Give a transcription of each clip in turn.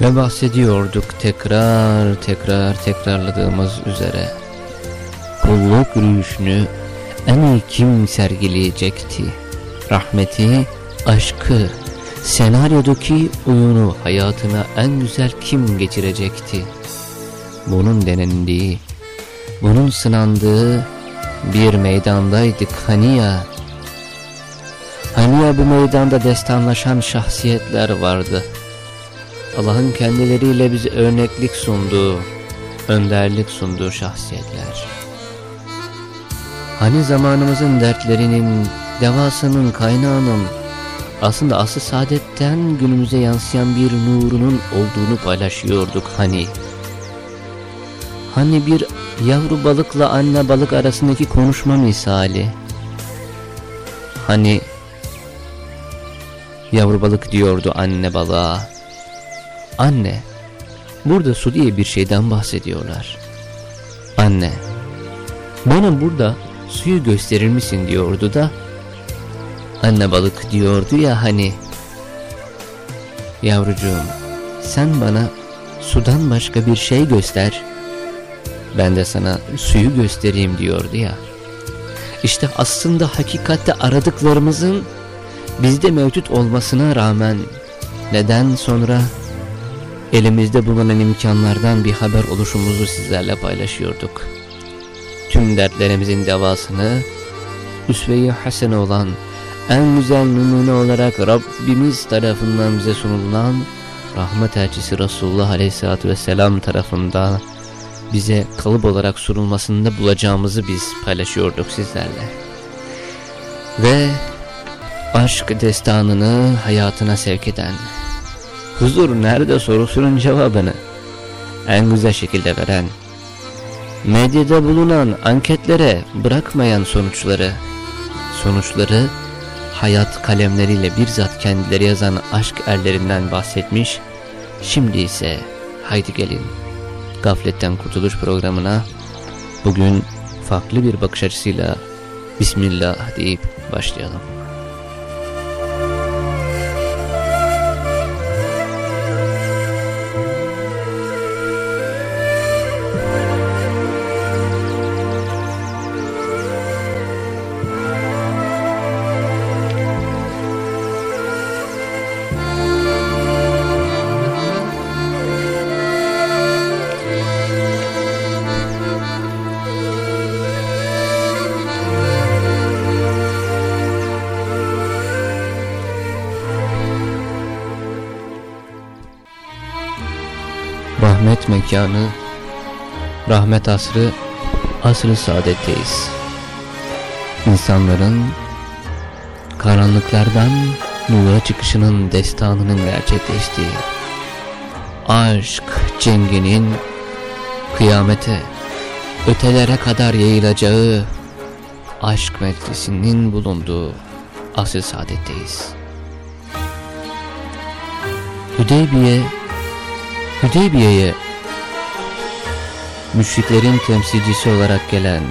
Ve bahsediyorduk tekrar tekrar tekrarladığımız üzere. Kulluk yürüyüşünü en iyi kim sergileyecekti? Rahmeti, aşkı, senaryodaki oyunu hayatına en güzel kim geçirecekti? Bunun denendiği, bunun sınandığı bir meydandaydık hani ya. Hani ya bu meydanda destanlaşan şahsiyetler vardı. Allah'ın kendileriyle bize örneklik sunduğu, önderlik sunduğu şahsiyetler. Hani zamanımızın dertlerinin, devasının, kaynağının, aslında asıl saadetten günümüze yansıyan bir nurunun olduğunu paylaşıyorduk hani. Hani bir yavru balıkla anne balık arasındaki konuşma misali. Hani yavru balık diyordu anne balığa. Anne, burada su diye bir şeyden bahsediyorlar. Anne, bana burada suyu gösterir misin diyordu da, anne balık diyordu ya hani, yavrucuğum sen bana sudan başka bir şey göster, ben de sana suyu göstereyim diyordu ya. İşte aslında hakikatte aradıklarımızın bizde mevcut olmasına rağmen neden sonra elimizde bulunan imkanlardan bir haber oluşumuzu sizlerle paylaşıyorduk. Tüm dertlerimizin devasını üsve-i hasene olan en güzel numune olarak Rabbimiz tarafından bize sunulan rahmet elçisi Resulullah Aleyhisselatü Vesselam tarafından bize kalıp olarak sunulmasında bulacağımızı biz paylaşıyorduk sizlerle. Ve aşk destanını hayatına sevk eden huzur nerede sorusunun cevabını en güzel şekilde veren, medyada bulunan anketlere bırakmayan sonuçları, sonuçları hayat kalemleriyle bizzat kendileri yazan aşk erlerinden bahsetmiş, şimdi ise haydi gelin Gafletten Kurtuluş programına bugün farklı bir bakış açısıyla Bismillah deyip başlayalım. Mekanı, rahmet asrı, asrı saadetteyiz. İnsanların karanlıklardan nura çıkışının destanının gerçekleştiği, aşk cenginin kıyamete, ötelere kadar yayılacağı, aşk meclisinin bulunduğu asr saadetteyiz. Hüdeybiye Hüdeybiye'ye müşriklerin temsilcisi olarak gelen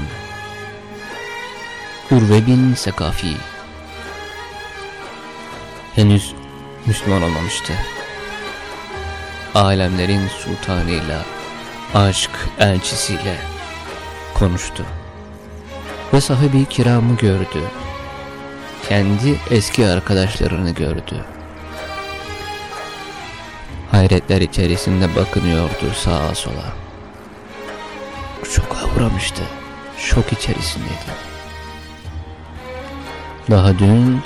Urve bin Sekafi henüz Müslüman olmamıştı. Alemlerin sultanıyla, aşk elçisiyle konuştu. Ve sahibi kiramı gördü. Kendi eski arkadaşlarını gördü. Hayretler içerisinde bakınıyordu sağa sola. Şoka uğramıştı. Şok içerisindeydi. Daha dün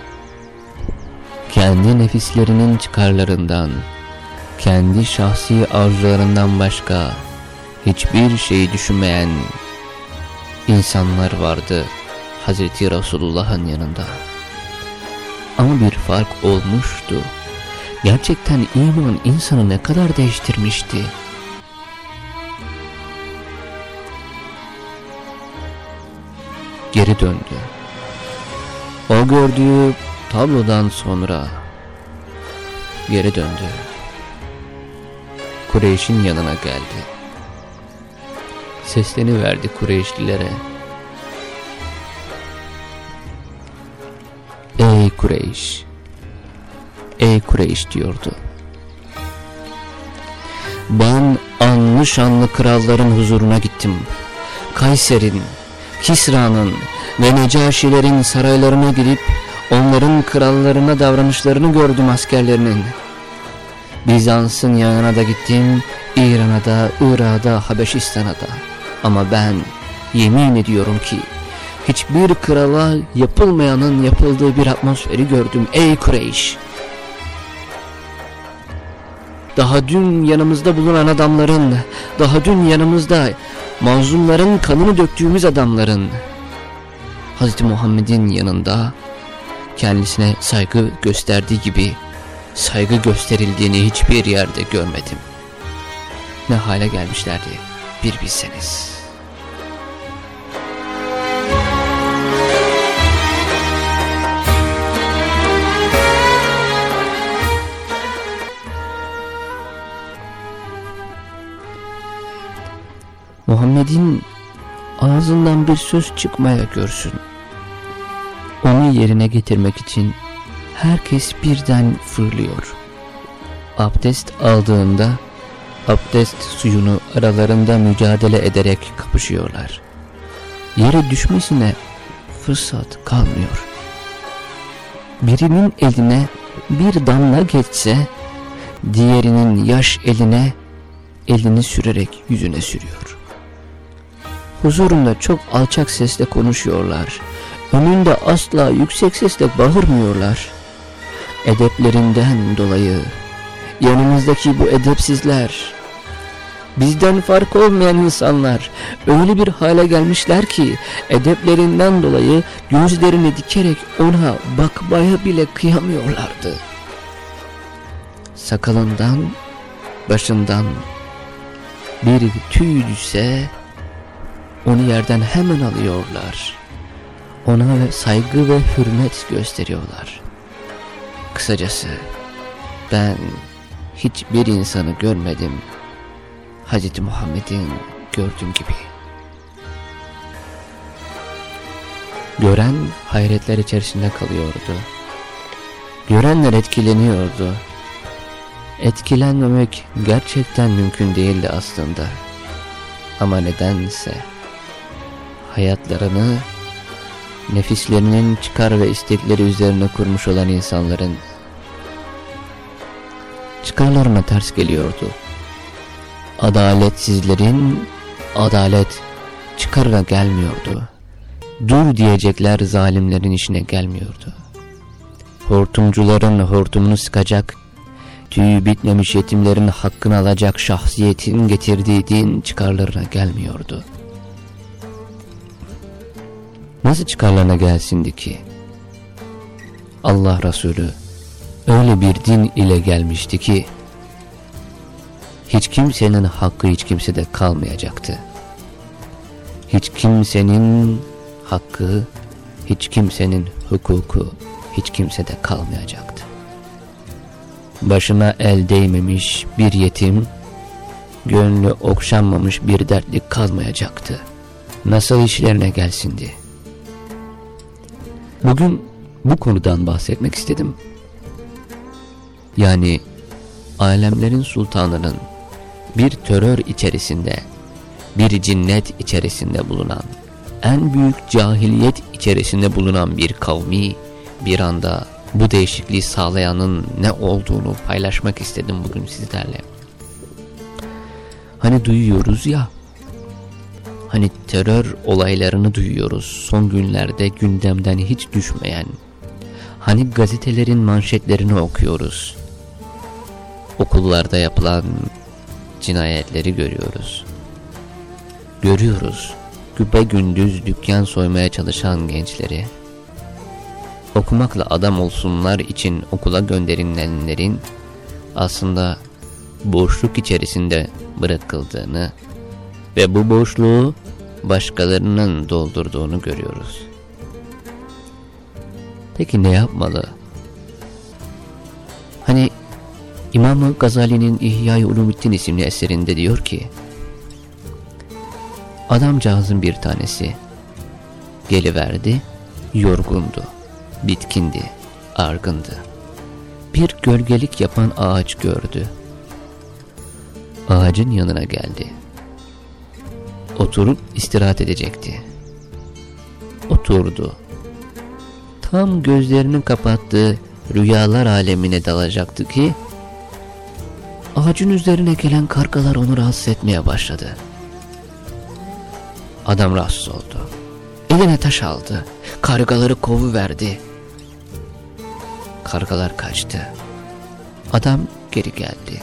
kendi nefislerinin çıkarlarından, kendi şahsi arzularından başka hiçbir şeyi düşünmeyen insanlar vardı Hazreti Resulullah'ın yanında. Ama bir fark olmuştu. Gerçekten iman insanı ne kadar değiştirmişti. Geri döndü. O gördüğü tablodan sonra geri döndü. Kureyş'in yanına geldi. Sesleni verdi Kureyşlilere. Ey Kureyş! Ey Kureyş diyordu. Ben anlı şanlı kralların huzuruna gittim. Kayser'in, Kisra'nın ve Necaşilerin saraylarına gidip onların krallarına davranışlarını gördüm askerlerinin. Bizans'ın yanına da gittim, İran'a da, Irak'a da, Habeşistan'a da. Ama ben yemin ediyorum ki hiçbir krala yapılmayanın yapıldığı bir atmosferi gördüm ey Kureyş. Daha dün yanımızda bulunan adamların, daha dün yanımızda mazlumların kanını döktüğümüz adamların, Hz. Muhammed'in yanında kendisine saygı gösterdiği gibi saygı gösterildiğini hiçbir yerde görmedim. Ne hale gelmişlerdi bir bilseniz. Muhammed'in ağzından bir söz çıkmaya görsün. Onu yerine getirmek için herkes birden fırlıyor. Abdest aldığında abdest suyunu aralarında mücadele ederek kapışıyorlar. Yere düşmesine fırsat kalmıyor. Birinin eline bir damla geçse diğerinin yaş eline elini sürerek yüzüne sürüyor. Huzurunda çok alçak sesle konuşuyorlar. Önünde asla yüksek sesle bağırmıyorlar. Edeplerinden dolayı yanımızdaki bu edepsizler, bizden fark olmayan insanlar öyle bir hale gelmişler ki edeplerinden dolayı gözlerini dikerek ona bakmaya bile kıyamıyorlardı. Sakalından, başından bir tüy düşse onu yerden hemen alıyorlar. Ona saygı ve hürmet gösteriyorlar. Kısacası ben hiçbir insanı görmedim. Hz. Muhammed'in gördüğüm gibi. Gören hayretler içerisinde kalıyordu. Görenler etkileniyordu. Etkilenmemek gerçekten mümkün değildi aslında. Ama nedense hayatlarını nefislerinin çıkar ve istekleri üzerine kurmuş olan insanların çıkarlarına ters geliyordu. Adaletsizlerin adalet çıkarına gelmiyordu. Dur diyecekler zalimlerin işine gelmiyordu. Hortumcuların hortumunu sıkacak, tüyü bitmemiş yetimlerin hakkını alacak şahsiyetin getirdiği din çıkarlarına gelmiyordu. Nasıl çıkarlarına gelsindi ki? Allah Resulü öyle bir din ile gelmişti ki hiç kimsenin hakkı hiç kimsede kalmayacaktı. Hiç kimsenin hakkı, hiç kimsenin hukuku hiç kimsede kalmayacaktı. Başına el değmemiş bir yetim gönlü okşanmamış bir dertlik kalmayacaktı. Nasıl işlerine gelsindi. Bugün bu konudan bahsetmek istedim. Yani alemlerin sultanının bir terör içerisinde, bir cinnet içerisinde bulunan, en büyük cahiliyet içerisinde bulunan bir kavmi bir anda bu değişikliği sağlayanın ne olduğunu paylaşmak istedim bugün sizlerle. Hani duyuyoruz ya, hani terör olaylarını duyuyoruz. Son günlerde gündemden hiç düşmeyen, hani gazetelerin manşetlerini okuyoruz, okullarda yapılan cinayetleri görüyoruz. Görüyoruz. Güpe gündüz dükkan soymaya çalışan gençleri, okumakla adam olsunlar için okula gönderilenlerin aslında boşluk içerisinde bırakıldığını ve bu boşluğu başkalarının doldurduğunu görüyoruz. Peki ne yapmalı? Hani İmam Gazali'nin İhya-i Ulumuddin isimli eserinde diyor ki Adamcağızın bir tanesi geliverdi, yorgundu, bitkindi, argındı. Bir gölgelik yapan ağaç gördü. Ağacın yanına geldi. Oturup istirahat edecekti. Oturdu. Tam gözlerini kapattığı rüyalar alemine dalacaktı ki ağacın üzerine gelen kargalar onu rahatsız etmeye başladı. Adam rahatsız oldu. Eline taş aldı. Kargaları kovu verdi. Kargalar kaçtı. Adam geri geldi.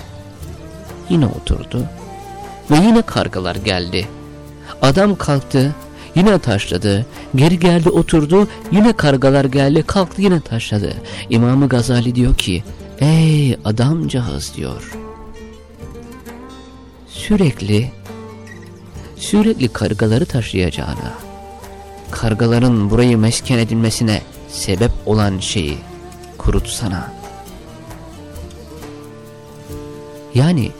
Yine oturdu. Ve yine kargalar geldi. Adam kalktı. Yine taşladı. Geri geldi oturdu. Yine kargalar geldi. Kalktı yine taşladı. İmamı Gazali diyor ki Ey adamcağız diyor. Sürekli sürekli kargaları taşıyacağına, kargaların burayı mesken edilmesine sebep olan şeyi kurutsana. Yani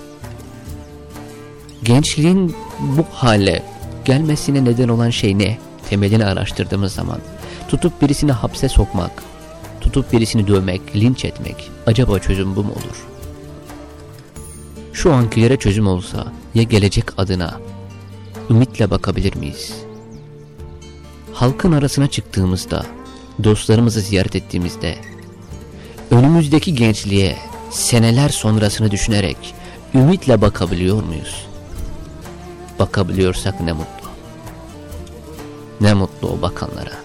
gençliğin bu hale gelmesine neden olan şey ne? Temelini araştırdığımız zaman tutup birisini hapse sokmak, tutup birisini dövmek, linç etmek acaba çözüm bu mu olur? Şu ankilere çözüm olsa ya gelecek adına ümitle bakabilir miyiz? Halkın arasına çıktığımızda, dostlarımızı ziyaret ettiğimizde, önümüzdeki gençliğe seneler sonrasını düşünerek ümitle bakabiliyor muyuz? Bakabiliyorsak ne mutlu. Ne mutlu o bakanlara.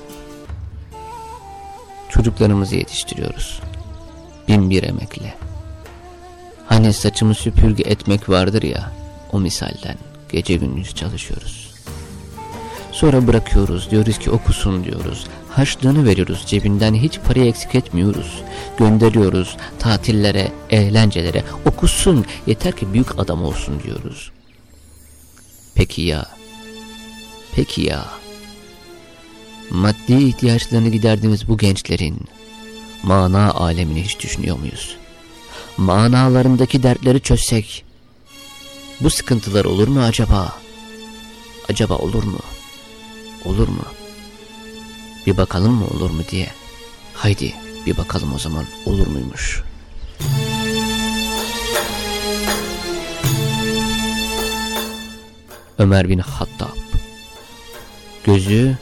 Çocuklarımızı yetiştiriyoruz. Bin bir emekle. Hani saçımı süpürge etmek vardır ya, o misalden. Gece gündüz çalışıyoruz. Sonra bırakıyoruz diyoruz ki okusun diyoruz. Harçlığını veriyoruz cebinden hiç parayı eksik etmiyoruz. Gönderiyoruz tatillere, eğlencelere okusun yeter ki büyük adam olsun diyoruz. Peki ya, peki ya, maddi ihtiyaçlarını giderdiğimiz bu gençlerin mana alemini hiç düşünüyor muyuz? Manalarındaki dertleri çözsek, bu sıkıntılar olur mu acaba? Acaba olur mu? Olur mu? Bir bakalım mı olur mu diye. Haydi bir bakalım o zaman olur muymuş? Ömer bin Hattab Gözü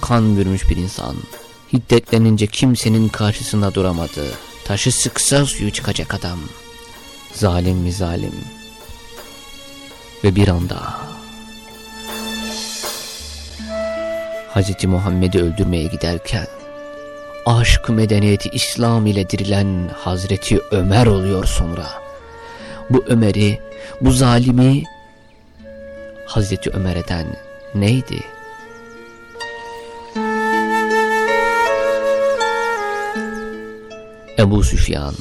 kan bürmüş bir insan. Hiddetlenince kimsenin karşısında duramadı. Taşı sıksa suyu çıkacak adam. Zalim mi zalim ve bir anda Hz. Muhammed'i öldürmeye giderken aşk medeniyeti İslam ile dirilen Hazreti Ömer oluyor sonra. Bu Ömer'i, bu zalimi Hazreti Ömer eden neydi? Ebu Süfyan,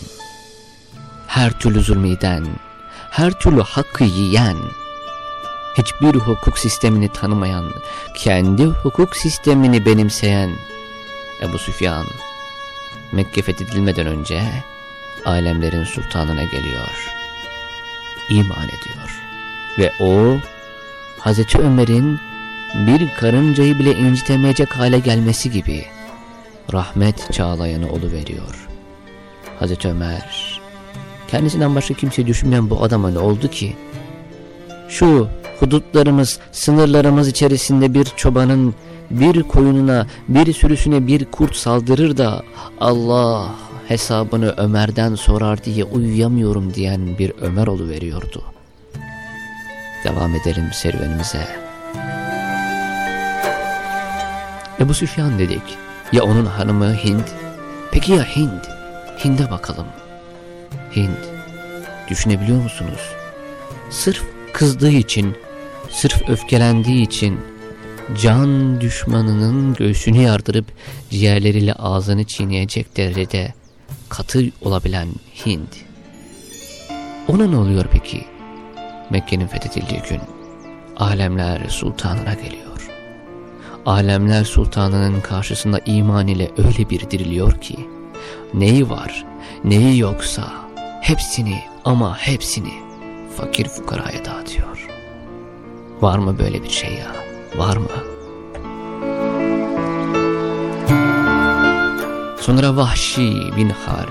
her türlü zulmiden, her türlü hakkı yiyen, hiçbir hukuk sistemini tanımayan, kendi hukuk sistemini benimseyen Ebu Süfyan, Mekke fethedilmeden önce alemlerin sultanına geliyor. İman ediyor. Ve o Hazreti Ömer'in bir karıncayı bile incitemeyecek hale gelmesi gibi rahmet çağlayanı veriyor. Hazreti Ömer kendisinden başka kimse düşünmeyen bu adama ne oldu ki? Şu hudutlarımız, sınırlarımız içerisinde bir çobanın bir koyununa, bir sürüsüne bir kurt saldırır da Allah hesabını Ömer'den sorar diye uyuyamıyorum diyen bir Ömer veriyordu. Devam edelim serüvenimize. Ebu Süfyan dedik. Ya onun hanımı Hind? Peki ya Hind? Hind'e bakalım. Hind. Düşünebiliyor musunuz? Sırf kızdığı için, sırf öfkelendiği için can düşmanının göğsünü yardırıp ciğerleriyle ağzını çiğneyecek derecede katı olabilen Hind. Ona ne oluyor peki? Mekke'nin fethedildiği gün alemler sultanına geliyor. Alemler sultanının karşısında iman ile öyle bir diriliyor ki neyi var neyi yoksa hepsini ama hepsini fakir fukaraya dağıtıyor. Var mı böyle bir şey ya? Var mı? Sonra Vahşi bin Harb.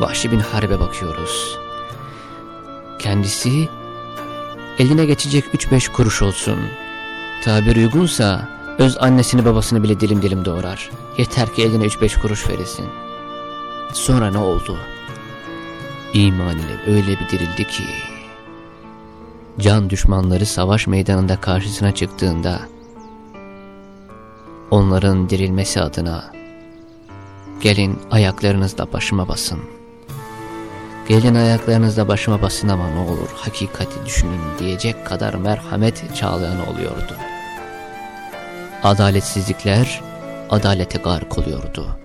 Vahşi bin Harbe bakıyoruz. Kendisi eline geçecek 3-5 kuruş olsun. Tabir uygunsa öz annesini babasını bile dilim dilim doğrar. Yeter ki eline 3-5 kuruş verilsin. Sonra ne oldu? İman ile öyle bir dirildi ki can düşmanları savaş meydanında karşısına çıktığında onların dirilmesi adına gelin ayaklarınızla başıma basın. Gelin ayaklarınızla başıma basın ama ne olur hakikati düşünün diyecek kadar merhamet çağlayan oluyordu. Adaletsizlikler adalete gark oluyordu.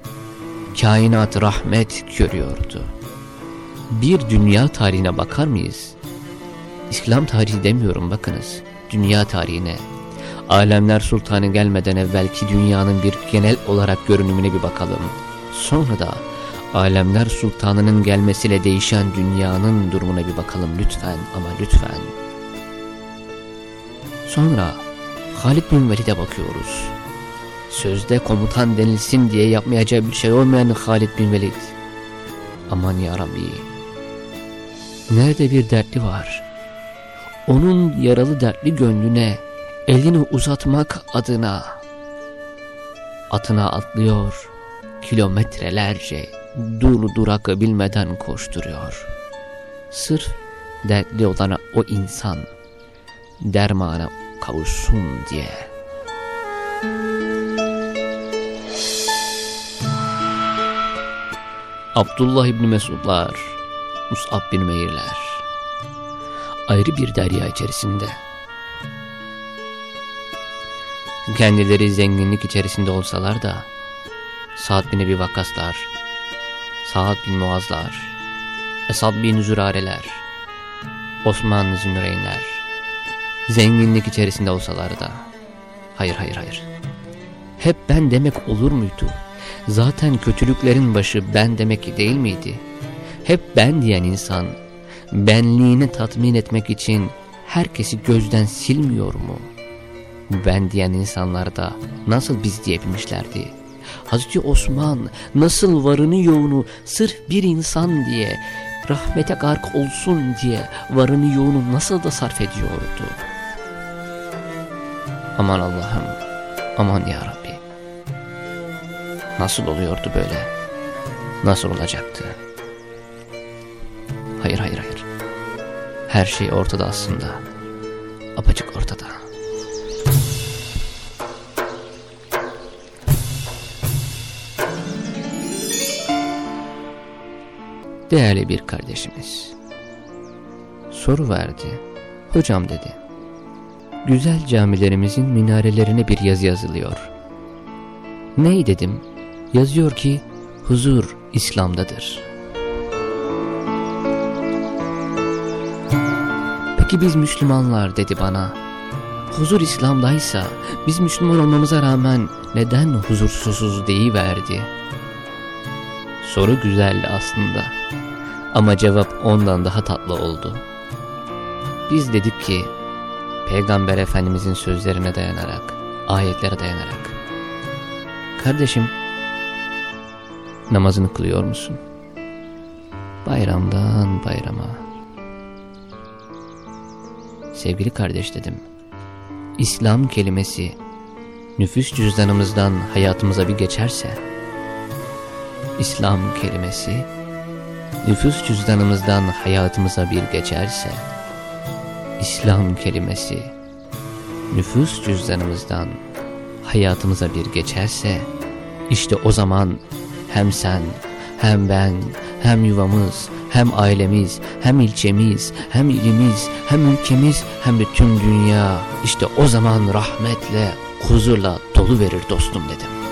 Kainat rahmet görüyordu. Bir dünya tarihine bakar mıyız? İslam tarihi demiyorum bakınız. Dünya tarihine. Alemler Sultanı gelmeden evvelki dünyanın bir genel olarak görünümüne bir bakalım. Sonra da Alemler Sultanı'nın gelmesiyle değişen dünyanın durumuna bir bakalım lütfen ama lütfen. Sonra Halid bin Velid'e bakıyoruz. Sözde komutan denilsin diye yapmayacağı bir şey olmayan Halid bin Velid. Aman ya. Nerede bir dertli var? Onun yaralı dertli gönlüne elini uzatmak adına atına atlıyor, kilometrelerce dur durak bilmeden koşturuyor. Sırf dertli olana o insan dermana kavuşsun diye. Abdullah İbni Mesudlar, Mus'ab bin Meyrler ayrı bir derya içerisinde. Kendileri zenginlik içerisinde olsalar da Sa'd bin Ebi Vakkaslar, Sa'd bin Muazlar, Esad bin Zürareler, Osman Zümreynler, zenginlik içerisinde olsalar da, hayır hayır hayır, hep ben demek olur muydu? Zaten kötülüklerin başı ben demek değil miydi? Hep ben diyen insan, benliğini tatmin etmek için herkesi gözden silmiyor mu? Ben diyen insanlar da nasıl biz diyebilmişlerdi? Hazreti Osman nasıl varını yoğunu sırf bir insan diye rahmete gark olsun diye varını yoğunu nasıl da sarf ediyordu? Aman Allah'ım, aman ya Rabbi. Nasıl oluyordu böyle? Nasıl olacaktı? Hayır hayır hayır. Her şey ortada aslında. Apacık ortada. Değerli bir kardeşimiz. Soru verdi. Hocam dedi. Güzel camilerimizin minarelerine bir yazı yazılıyor. Ney dedim? Yazıyor ki huzur İslam'dadır. Peki biz Müslümanlar dedi bana. Huzur İslam'daysa biz Müslüman olmamıza rağmen neden huzursuzuz deyiverdi. Soru güzeldi aslında. Ama cevap ondan daha tatlı oldu. Biz dedik ki Peygamber Efendimizin sözlerine dayanarak, ayetlere dayanarak. Kardeşim, namazını kılıyor musun? Bayramdan bayrama. Sevgili kardeş dedim, İslam kelimesi nüfus cüzdanımızdan hayatımıza bir geçerse, İslam kelimesi nüfus cüzdanımızdan hayatımıza bir geçerse, İslam kelimesi nüfus cüzdanımızdan hayatımıza bir geçerse, işte o zaman hem sen, hem ben, hem yuvamız, hem ailemiz, hem ilçemiz, hem ilimiz, hem ülkemiz, hem de tüm dünya işte o zaman rahmetle, huzurla dolu verir dostum dedim.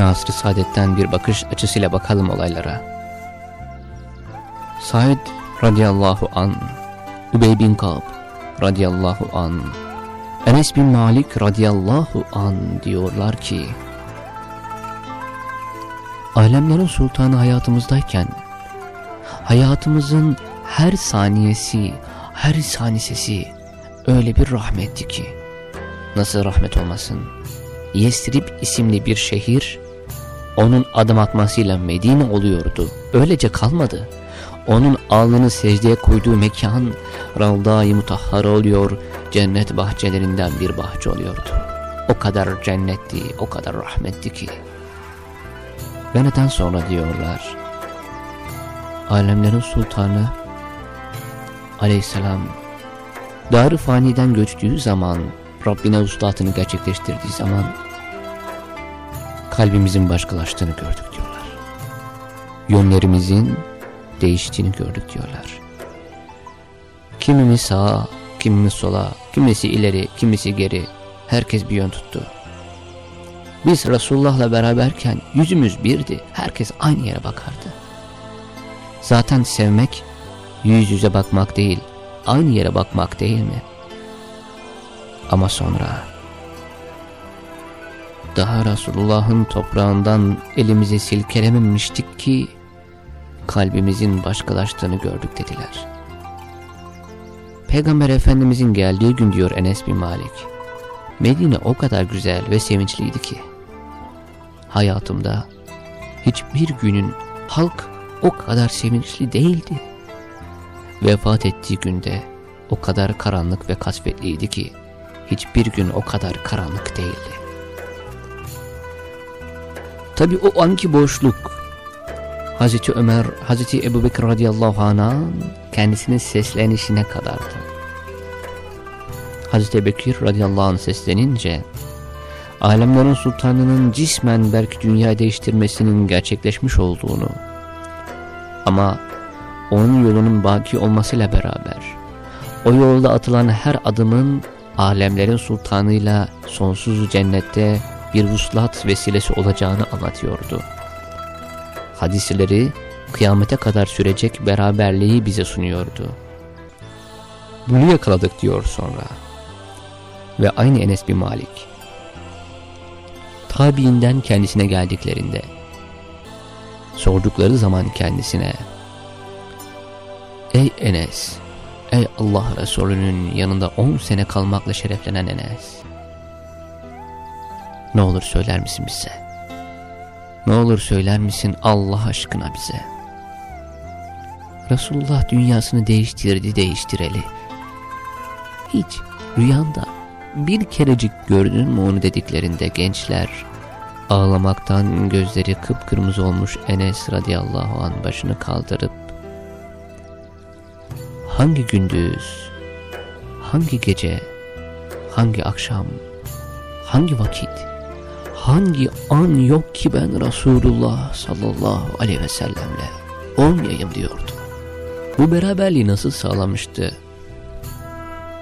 Yine asr-ı saadetten bir bakış açısıyla bakalım olaylara. Said radıyallahu an, Übey bin Kab radıyallahu an, Enes bin Malik radıyallahu an diyorlar ki, Alemlerin sultanı hayatımızdayken, hayatımızın her saniyesi, her sanisesi öyle bir rahmetti ki, nasıl rahmet olmasın? Yesrib isimli bir şehir, onun adım atmasıyla Medine oluyordu. Öylece kalmadı. Onun alnını secdeye koyduğu mekan, Ravda-i Mutahhar oluyor, cennet bahçelerinden bir bahçe oluyordu. O kadar cennetti, o kadar rahmetti ki. Ve neden sonra diyorlar, alemlerin sultanı aleyhisselam, dar faniden göçtüğü zaman, Rabbine uslatını gerçekleştirdiği zaman kalbimizin başkalaştığını gördük diyorlar. Yönlerimizin değiştiğini gördük diyorlar. Kimimiz sağa, kimimiz sola, kimisi ileri, kimisi geri, herkes bir yön tuttu. Biz Resulullah'la beraberken yüzümüz birdi, herkes aynı yere bakardı. Zaten sevmek yüz yüze bakmak değil, aynı yere bakmak değil mi? Ama sonra daha Resulullah'ın toprağından elimizi silkelememiştik ki kalbimizin başkalaştığını gördük dediler. Peygamber Efendimizin geldiği gün diyor Enes bin Malik. Medine o kadar güzel ve sevinçliydi ki hayatımda hiçbir günün halk o kadar sevinçli değildi. Vefat ettiği günde o kadar karanlık ve kasvetliydi ki hiçbir gün o kadar karanlık değildi. Tabi o anki boşluk Hazreti Ömer, Hazreti Ebu Bekir radıyallahu anh'a kendisinin seslenişine kadardı. Hazreti Bekir radıyallahu anh seslenince alemlerin sultanının cismen belki dünya değiştirmesinin gerçekleşmiş olduğunu ama onun yolunun baki olmasıyla beraber o yolda atılan her adımın alemlerin sultanıyla sonsuz cennette bir vuslat vesilesi olacağını anlatıyordu. Hadisleri kıyamete kadar sürecek beraberliği bize sunuyordu. Bunu yakaladık diyor sonra. Ve aynı Enes bin Malik. Tabiinden kendisine geldiklerinde sordukları zaman kendisine Ey Enes! Ey Allah Resulü'nün yanında on sene kalmakla şereflenen Enes! Ne olur söyler misin bize? Ne olur söyler misin Allah aşkına bize? Resulullah dünyasını değiştirdi değiştireli. Hiç rüyanda bir kerecik gördün mü onu dediklerinde gençler ağlamaktan gözleri kıpkırmızı olmuş Enes radıyallahu an başını kaldırıp hangi gündüz, hangi gece, hangi akşam, hangi vakit hangi an yok ki ben Resulullah sallallahu aleyhi ve sellemle olmayayım diyordu. Bu beraberliği nasıl sağlamıştı?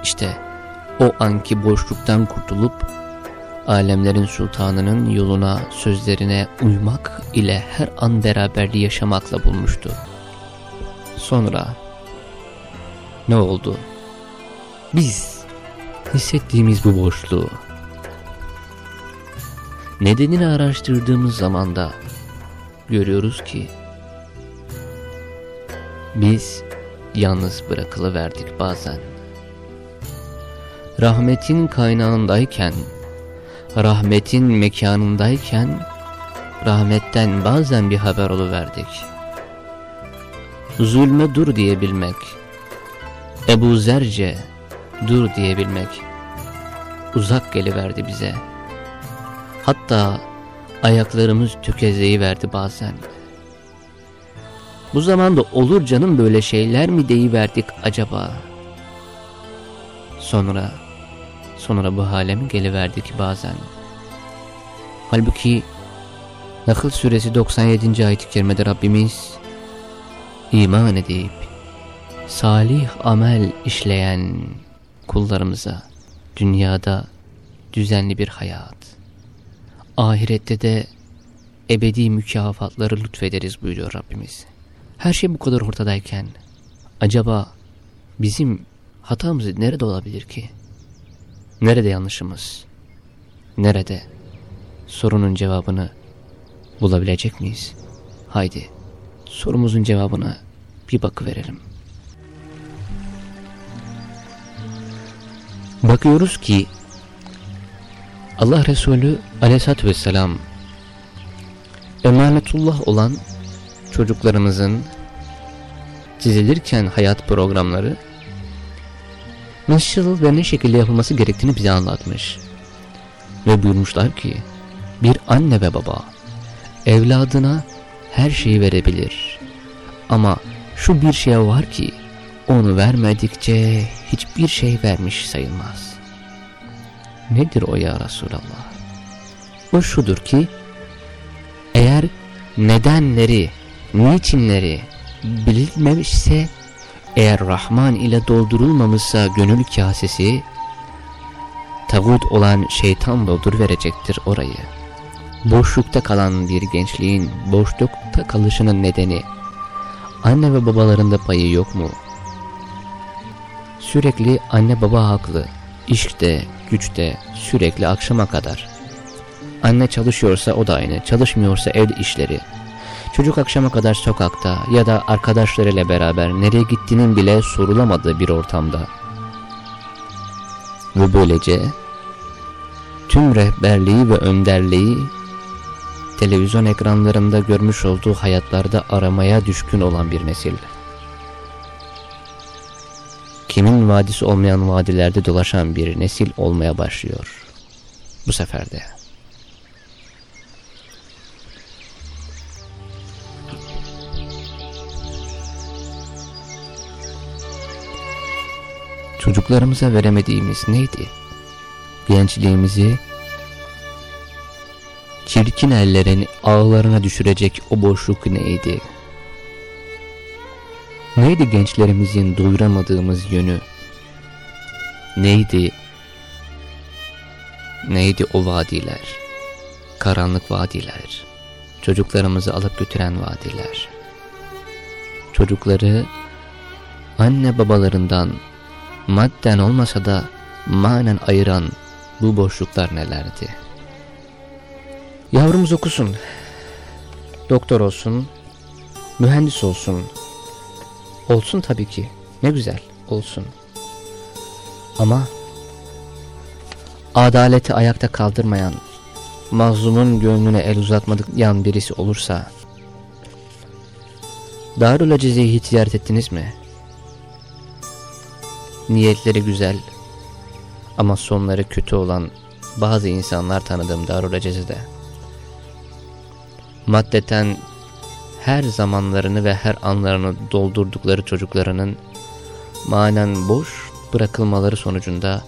İşte o anki boşluktan kurtulup alemlerin sultanının yoluna, sözlerine uymak ile her an beraberliği yaşamakla bulmuştu. Sonra ne oldu? Biz hissettiğimiz bu boşluğu nedenini araştırdığımız zaman da görüyoruz ki biz yalnız bırakılıverdik bazen. Rahmetin kaynağındayken, rahmetin mekanındayken rahmetten bazen bir haber oluverdik. Zulme dur diyebilmek, Ebu Zerce dur diyebilmek uzak geliverdi bize. Hatta ayaklarımız tökezleyiverdi bazen. Bu zamanda olur canım böyle şeyler mi deyiverdik acaba? Sonra, sonra bu hale mi geliverdik bazen? Halbuki Nahl suresi 97. ayet-i kerimede Rabbimiz iman edip salih amel işleyen kullarımıza dünyada düzenli bir hayat, ahirette de ebedi mükafatları lütfederiz buyuruyor Rabbimiz. Her şey bu kadar ortadayken acaba bizim hatamız nerede olabilir ki? Nerede yanlışımız? Nerede? Sorunun cevabını bulabilecek miyiz? Haydi sorumuzun cevabına bir bakıverelim. Bakıyoruz ki Allah Resulü aleyhissalatü vesselam emanetullah olan çocuklarımızın çizilirken hayat programları nasıl ve ne şekilde yapılması gerektiğini bize anlatmış. Ve buyurmuşlar ki bir anne ve baba evladına her şeyi verebilir. Ama şu bir şey var ki onu vermedikçe hiçbir şey vermiş sayılmaz. Nedir o ya Resulallah? O şudur ki eğer nedenleri, niçinleri bilinmemişse eğer Rahman ile doldurulmamışsa gönül kasesi tağut olan şeytan doldur verecektir orayı. Boşlukta kalan bir gençliğin boşlukta kalışının nedeni anne ve babalarında payı yok mu? Sürekli anne baba haklı. İşte, güçte, sürekli akşama kadar. Anne çalışıyorsa o da aynı, çalışmıyorsa evde işleri. Çocuk akşama kadar sokakta ya da arkadaşlarıyla beraber nereye gittiğinin bile sorulamadığı bir ortamda. Ve böylece tüm rehberliği ve önderliği televizyon ekranlarında görmüş olduğu hayatlarda aramaya düşkün olan bir nesil. Kimin vadisi olmayan vadilerde dolaşan bir nesil olmaya başlıyor. Bu sefer de. Çocuklarımıza veremediğimiz neydi? Gençliğimizi çirkin ellerin ağlarına düşürecek o boşluk neydi? Neydi gençlerimizin doyuramadığımız yönü? Neydi? Neydi o vadiler? Karanlık vadiler. Çocuklarımızı alıp götüren vadiler. Çocukları anne babalarından madden olmasa da manen ayıran bu boşluklar nelerdi? Yavrumuz okusun, doktor olsun, mühendis olsun, olsun tabii ki, ne güzel olsun. Ama adaleti ayakta kaldırmayan, mazlumun gönlüne el uzatmayan birisi olursa, Darül Acize'yi hiç ziyaret ettiniz mi? Niyetleri güzel ama sonları kötü olan bazı insanlar tanıdığım Darül Acize'de maddeten her zamanlarını ve her anlarını doldurdukları çocuklarının manen boş bırakılmaları sonucunda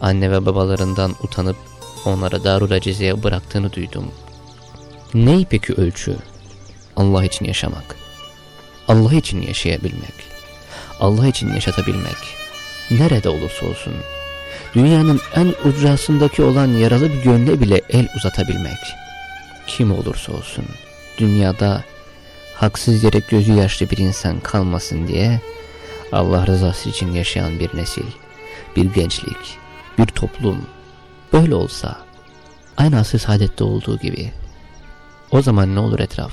anne ve babalarından utanıp onlara darul acizeye bıraktığını duydum. Ney peki ölçü? Allah için yaşamak. Allah için yaşayabilmek. Allah için yaşatabilmek. Nerede olursa olsun. Dünyanın en ucrasındaki olan yaralı bir gönle bile el uzatabilmek kim olursa olsun dünyada haksız yere gözü yaşlı bir insan kalmasın diye Allah rızası için yaşayan bir nesil, bir gençlik, bir toplum böyle olsa aynı asr saadette olduğu gibi o zaman ne olur etraf?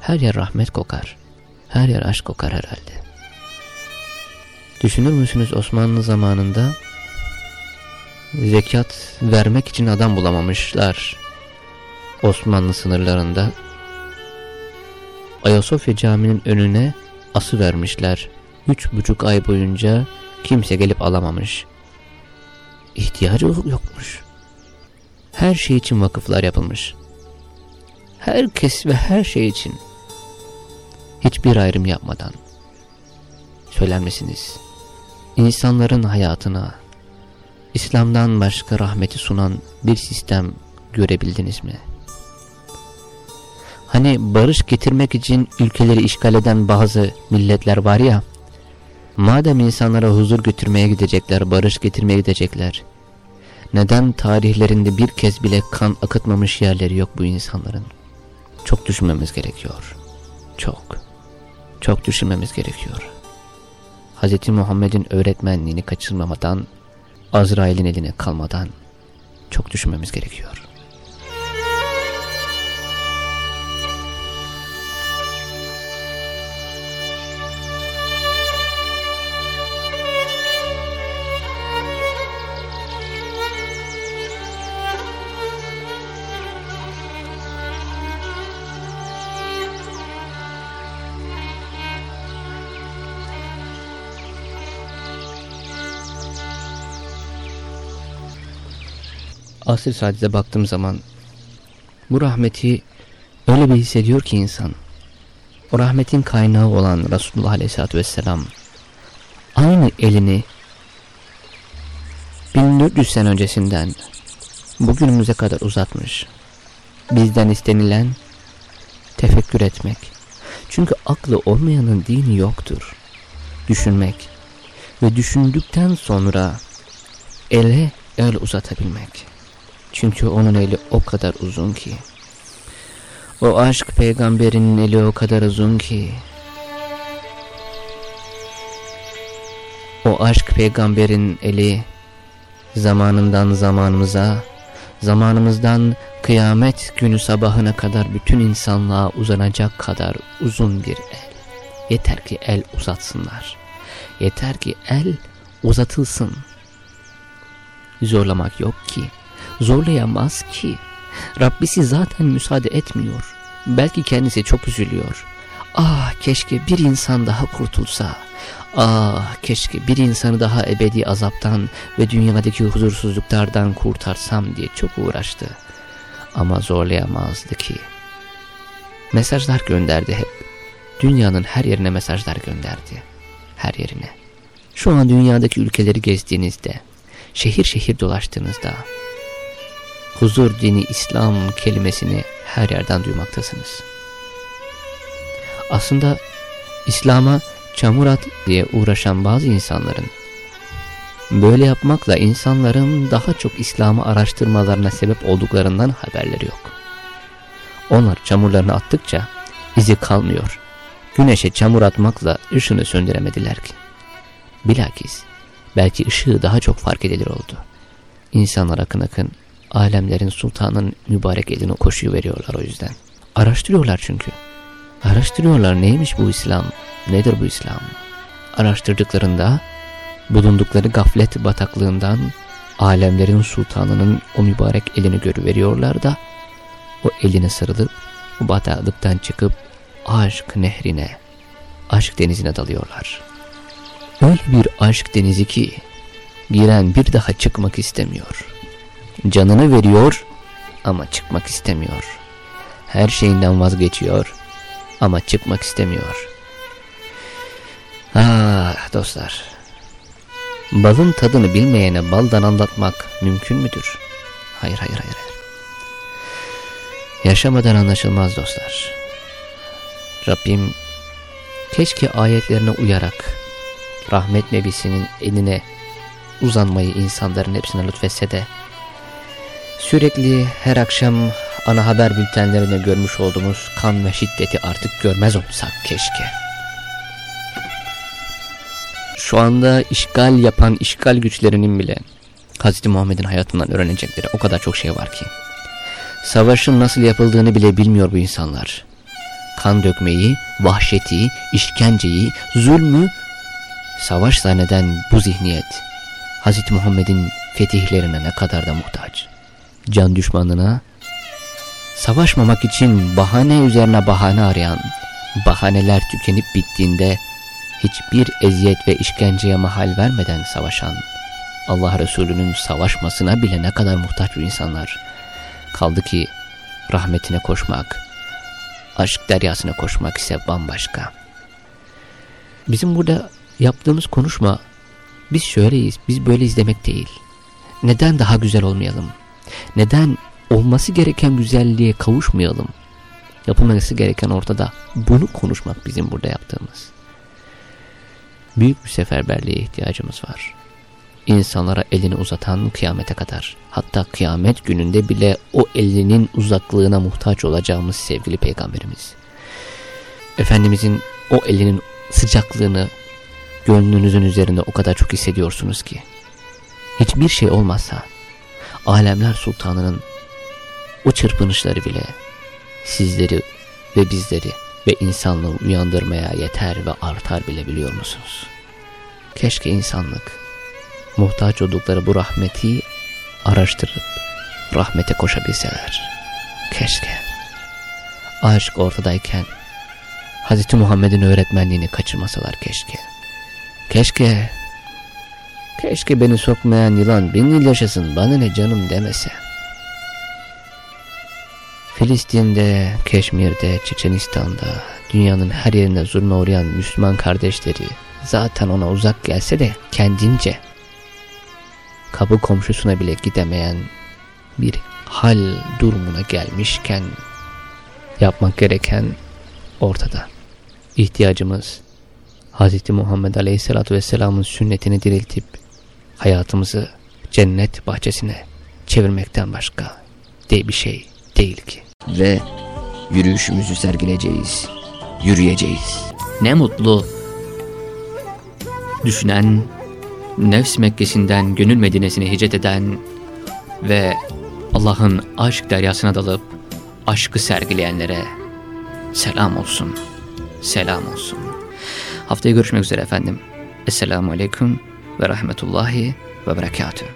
Her yer rahmet kokar, her yer aşk kokar herhalde. Düşünür müsünüz Osmanlı zamanında zekat vermek için adam bulamamışlar. Osmanlı sınırlarında Ayasofya Camii'nin önüne ası vermişler. Üç buçuk ay boyunca kimse gelip alamamış. İhtiyacı yokmuş. Her şey için vakıflar yapılmış. Herkes ve her şey için. Hiçbir ayrım yapmadan. Söyler misiniz? İnsanların hayatına İslam'dan başka rahmeti sunan bir sistem görebildiniz mi? Hani barış getirmek için ülkeleri işgal eden bazı milletler var ya, madem insanlara huzur götürmeye gidecekler, barış getirmeye gidecekler, neden tarihlerinde bir kez bile kan akıtmamış yerleri yok bu insanların? Çok düşünmemiz gerekiyor. Çok. Çok düşünmemiz gerekiyor. Hz. Muhammed'in öğretmenliğini kaçırmamadan, Azrail'in eline kalmadan çok düşünmemiz gerekiyor. Asr saadete baktığım zaman bu rahmeti öyle bir hissediyor ki insan. O rahmetin kaynağı olan Resulullah Aleyhisselatü Vesselam aynı elini 1400 sene öncesinden bugünümüze kadar uzatmış. Bizden istenilen tefekkür etmek. Çünkü aklı olmayanın dini yoktur. Düşünmek ve düşündükten sonra ele el uzatabilmek. Çünkü onun eli o kadar uzun ki. O aşk peygamberinin eli o kadar uzun ki. O aşk peygamberin eli zamanından zamanımıza, zamanımızdan kıyamet günü sabahına kadar bütün insanlığa uzanacak kadar uzun bir el. Yeter ki el uzatsınlar. Yeter ki el uzatılsın. Zorlamak yok ki zorlayamaz ki. Rabbisi zaten müsaade etmiyor. Belki kendisi çok üzülüyor. Ah keşke bir insan daha kurtulsa. Ah keşke bir insanı daha ebedi azaptan ve dünyadaki huzursuzluklardan kurtarsam diye çok uğraştı. Ama zorlayamazdı ki. Mesajlar gönderdi hep. Dünyanın her yerine mesajlar gönderdi. Her yerine. Şu an dünyadaki ülkeleri gezdiğinizde, şehir şehir dolaştığınızda, huzur dini İslam kelimesini her yerden duymaktasınız. Aslında İslam'a çamur at diye uğraşan bazı insanların böyle yapmakla insanların daha çok İslam'ı araştırmalarına sebep olduklarından haberleri yok. Onlar çamurlarını attıkça izi kalmıyor. Güneşe çamur atmakla ışını söndüremediler ki. Bilakis belki ışığı daha çok fark edilir oldu. İnsanlar akın akın alemlerin sultanın mübarek eline koşuyu veriyorlar o yüzden. Araştırıyorlar çünkü. Araştırıyorlar neymiş bu İslam, nedir bu İslam? Araştırdıklarında bulundukları gaflet bataklığından alemlerin sultanının o mübarek elini görüveriyorlar da o eline sarılıp o bataklıktan çıkıp aşk nehrine, aşk denizine dalıyorlar. Öyle bir aşk denizi ki giren bir daha çıkmak istemiyor. Canını veriyor ama çıkmak istemiyor. Her şeyinden vazgeçiyor ama çıkmak istemiyor. Ah dostlar. Balın tadını bilmeyene baldan anlatmak mümkün müdür? Hayır hayır hayır. Yaşamadan anlaşılmaz dostlar. Rabbim keşke ayetlerine uyarak rahmet nebisinin eline uzanmayı insanların hepsine lütfetse de Sürekli her akşam ana haber bültenlerinde görmüş olduğumuz kan ve şiddeti artık görmez olsak keşke. Şu anda işgal yapan işgal güçlerinin bile Hz. Muhammed'in hayatından öğrenecekleri o kadar çok şey var ki. Savaşın nasıl yapıldığını bile bilmiyor bu insanlar. Kan dökmeyi, vahşeti, işkenceyi, zulmü savaş zanneden bu zihniyet Hz. Muhammed'in fetihlerine ne kadar da muhtaç. Can düşmanına savaşmamak için bahane üzerine bahane arayan, bahaneler tükenip bittiğinde hiçbir eziyet ve işkenceye mahal vermeden savaşan, Allah Resulü'nün savaşmasına bile ne kadar muhtaç bu insanlar. Kaldı ki rahmetine koşmak, aşk deryasına koşmak ise bambaşka. Bizim burada yaptığımız konuşma biz şöyleyiz, biz böyleyiz demek değil. Neden daha güzel olmayalım? Neden olması gereken güzelliğe kavuşmayalım? Yapılması gereken ortada. Bunu konuşmak bizim burada yaptığımız. Büyük bir seferberliğe ihtiyacımız var. İnsanlara elini uzatan kıyamete kadar. Hatta kıyamet gününde bile o elinin uzaklığına muhtaç olacağımız sevgili peygamberimiz. Efendimizin o elinin sıcaklığını gönlünüzün üzerinde o kadar çok hissediyorsunuz ki. Hiçbir şey olmazsa alemler sultanının o çırpınışları bile sizleri ve bizleri ve insanlığı uyandırmaya yeter ve artar bile biliyor musunuz? Keşke insanlık muhtaç oldukları bu rahmeti araştırıp rahmete koşabilseler. Keşke. Aşk ortadayken Hz. Muhammed'in öğretmenliğini kaçırmasalar keşke. Keşke. Keşke beni sokmayan yılan bin yıl yaşasın bana ne canım demese. Filistin'de, Keşmir'de, Çeçenistan'da, dünyanın her yerinde zulme uğrayan Müslüman kardeşleri zaten ona uzak gelse de kendince kapı komşusuna bile gidemeyen bir hal durumuna gelmişken yapmak gereken ortada. İhtiyacımız Hz. Muhammed Aleyhisselatü Vesselam'ın sünnetini diriltip hayatımızı cennet bahçesine çevirmekten başka diye bir şey değil ki. Ve yürüyüşümüzü sergileyeceğiz. Yürüyeceğiz. Ne mutlu düşünen, nefs Mekkesi'nden gönül Medine'sine hicret eden ve Allah'ın aşk deryasına dalıp aşkı sergileyenlere selam olsun, selam olsun. Haftaya görüşmek üzere efendim. Esselamu Aleyküm ve Rahmetullahi ve Berekatühü.